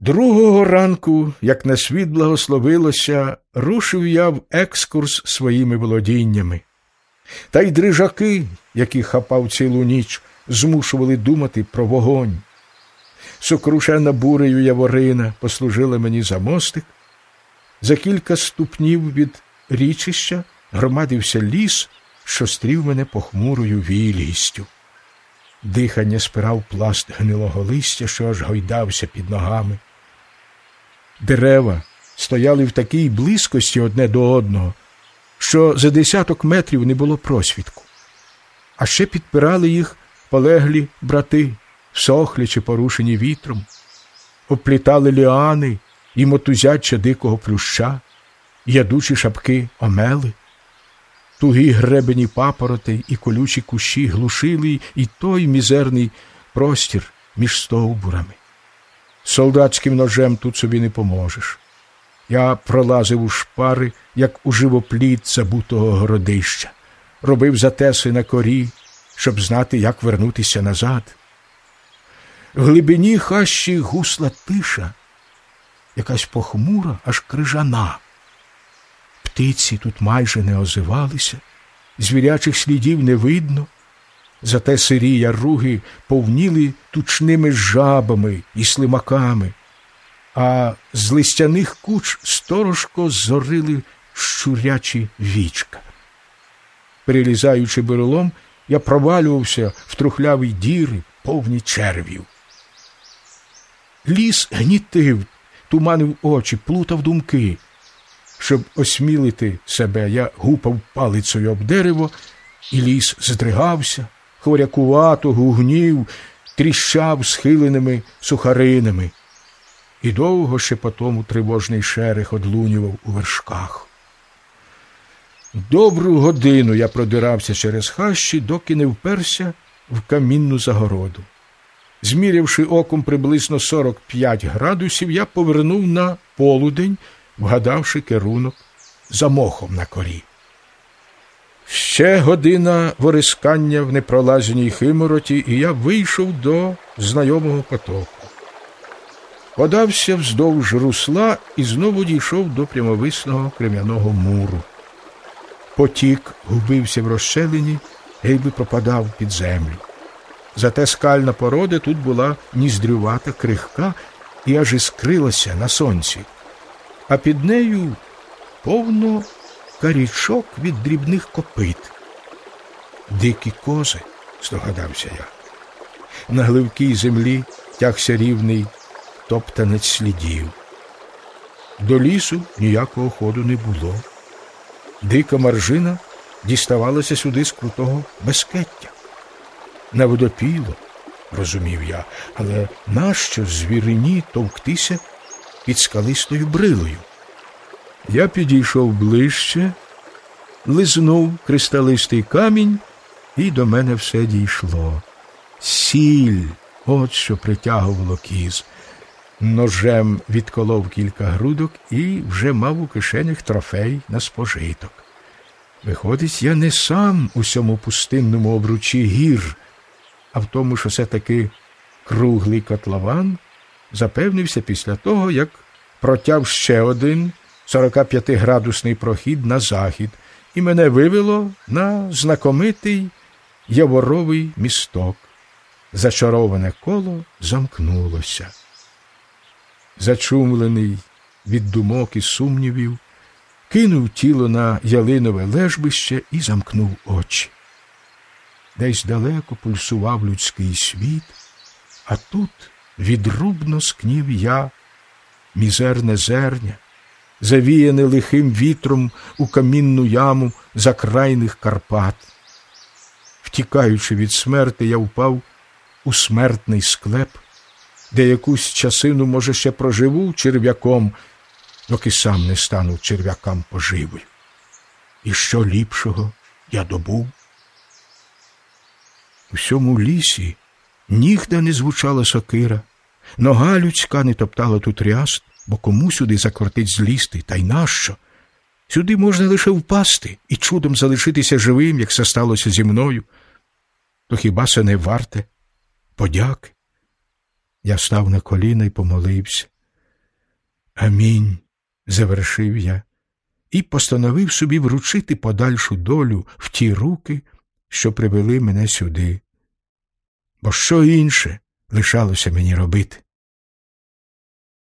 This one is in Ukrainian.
Другого ранку, як на світ благословилося, рушив я в екскурс своїми володіннями. Та й дрижаки, які хапав цілу ніч, змушували думати про вогонь. Сокрушена бурею яворина послужила мені за мостик. За кілька ступнів від річища громадився ліс, що стрів мене похмурою вільгістю. Дихання спирав пласт гнилого листя, що аж гойдався під ногами. Дерева стояли в такій близькості одне до одного, що за десяток метрів не було просвідку, а ще підпирали їх полеглі брати, сохлі чи порушені вітром, оплітали ліани і мотузяча дикого плюща, ядучі шапки омели. Тугі гребені папороти і колючі кущі глушили і той мізерний простір між стовбурами. Солдатським ножем тут собі не поможеш. Я пролазив у шпари, як у живопліт забутого городища, робив затеси на корі, щоб знати, як вернутися назад. В глибині хащі гусла тиша, якась похмура, аж крижана. Птиці тут майже не озивалися, звірячих слідів не видно, зате сирі яруги повніли тучними жабами і слимаками, а з листяних куч сторожко зорили щурячі вічка. Перелізаючи берлом, я провалювався в трухляві діри, повні червів. Ліс гнітив, туманив очі, плутав думки. Щоб осмілити себе, я гупав палицею об дерево, і ліс здригався, хворякувато гугнів, тріщав схиленими сухаринами. І довго ще по тому тривожний шерех одлунював у вершках. Добру годину я продирався через хащі, доки не вперся в камінну загороду. Змірявши оком приблизно 45 градусів, я повернув на полудень, вгадавши керунок за мохом на корі. Ще година ворискання в непролазеній химороті, і я вийшов до знайомого потоку. Подався вздовж русла і знову дійшов до прямовисного крем'яного муру. Потік губився в розщелині, гейби пропадав під землю. Зате скальна порода тут була ніздрювата, крихка і аж іскрилася на сонці, а під нею повно карічок від дрібних копит. Дикі кози, здогадався я. На гливкій землі тягся рівний топтанець слідів. До лісу ніякого ходу не було. Дика маржина діставалася сюди з крутого безкеття. На водопіло, розумів я, але нащо звірині товктися під скалистою брилою? Я підійшов ближче, лизнув кристалистий камінь, і до мене все дійшло. Сіль, от що притягувало кіз. Ножем відколов кілька грудок і вже мав у кишенях трофей на спожиток. Виходить, я не сам у цьому пустинному обручі гір, а в тому, що все таки круглий котлован запевнився після того, як протяв ще один 45-градусний прохід на захід, і мене вивело на знакомитий яворовий місток. Зачароване коло замкнулося. Зачумлений від думок і сумнівів, кинув тіло на ялинове лежбище і замкнув очі. Десь далеко пульсував людський світ, а тут відрубно скнів я, мізерне зерня, завіяне лихим вітром у камінну яму закрайних Карпат. Втікаючи від смерти, я впав у смертний склеп, де якусь часину, може, ще проживу черв'яком, доки сам не стану черв'якам поживою. І що ліпшого я добув? У всьому лісі нігде не звучала сокира, нога людська не топтала тут ряст, бо кому сюди закортить злізти, та й нащо? Сюди можна лише впасти і чудом залишитися живим, як це сталося зі мною. То хіба це не варте? Подяки. Я став на коліна і помолився. Амінь, завершив я і постановив собі вручити подальшу долю в ті руки, що привели мене сюди. Бо що інше лишалося мені робити?